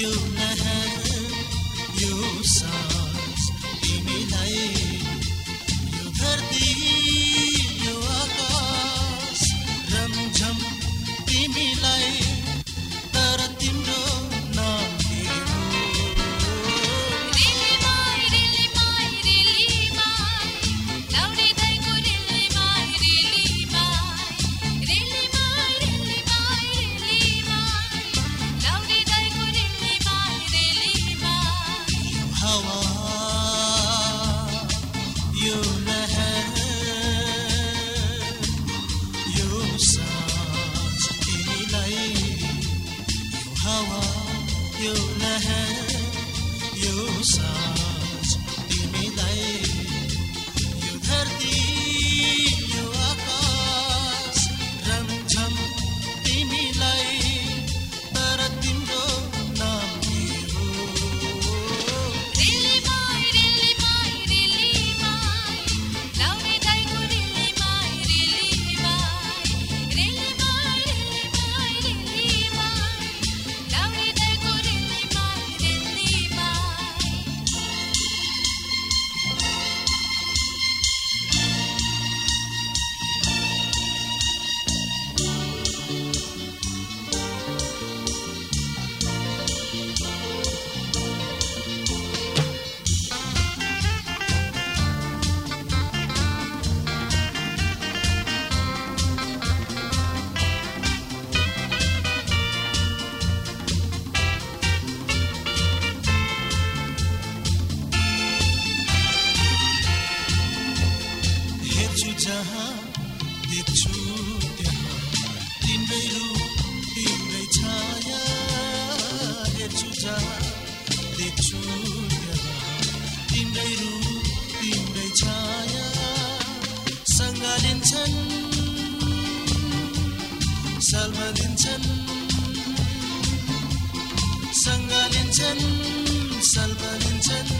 you have you sons in me. Rosa. देख्छु त्यहाँ। तिम्रै रूप तिम्रै छाया हेर्छु जहाँ देख्छु त्यहाँ। तिम्रै रूप तिम्रै छाया सङ्गालिन्छन् सल्मालिन्छन् सङ्गालिन्छन् सल्मालिन्छन्